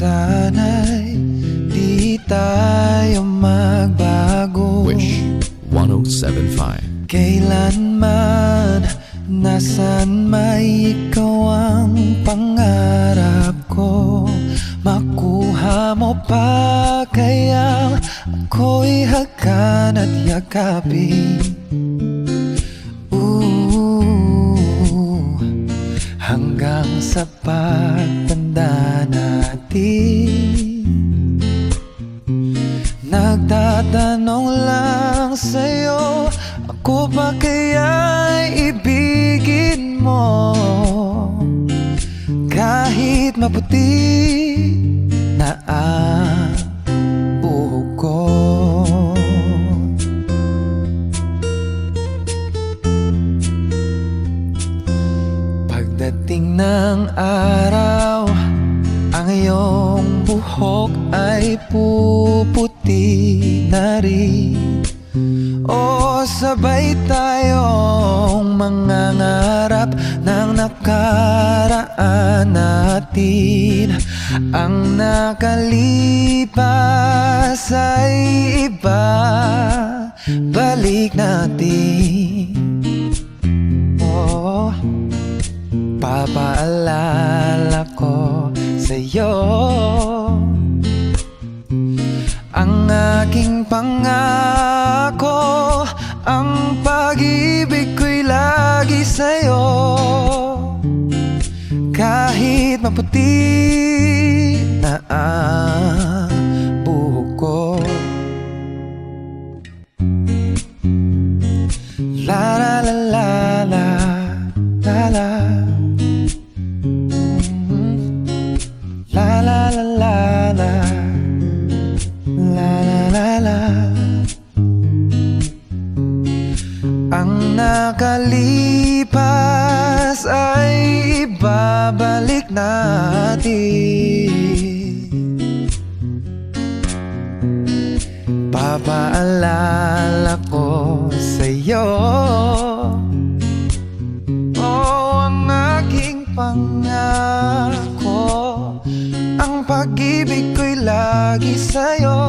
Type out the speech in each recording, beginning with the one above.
Sana'y di tayo magbago. Wish 1075. Kailanman, nasan may ikaw ang pangarap ko? Makuha mo pa kaya ako'y hakan at yakapin Nagtatanong lang sa'yo Ako ba kaya'y ibigin mo? Kahit maputi na ang buhok ko. Pagdating ng araw Ang iyong buhok ay puputi na rin. O sabay tayong mangangarap ng nakaraan natin. Ang nakalipas ay iba. Balik natin. Papaalala ko sa'yo aking pangako Ang pag-ibig ko'y lagi sa'yo. Kahit maputi nakalipas ay ibabalik natin. Papaalala ko sa'yo Oh, ang aking pangako Ang pag-ibig ko'y lagi sa'yo.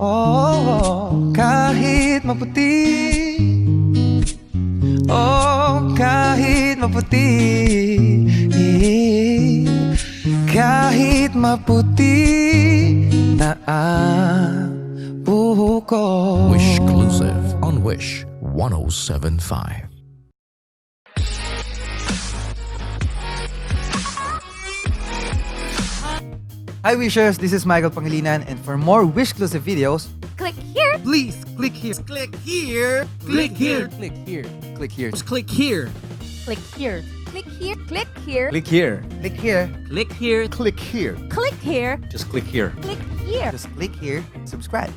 Oh, kahit maputi Oh, kahit maputi Kahit maputi na ang buhok ko Wish exclusive on Wish 1075. Hi Wishers, this is Michael Pangilinan and for more Wish-exclusive videos, Click here. Please click here. Click here. Click here. click here, click here, Just click here. Click here. Click here. Click here. click here, click here, Click here. Click here. Click here. Just click here. Click here. just click here, subscribe.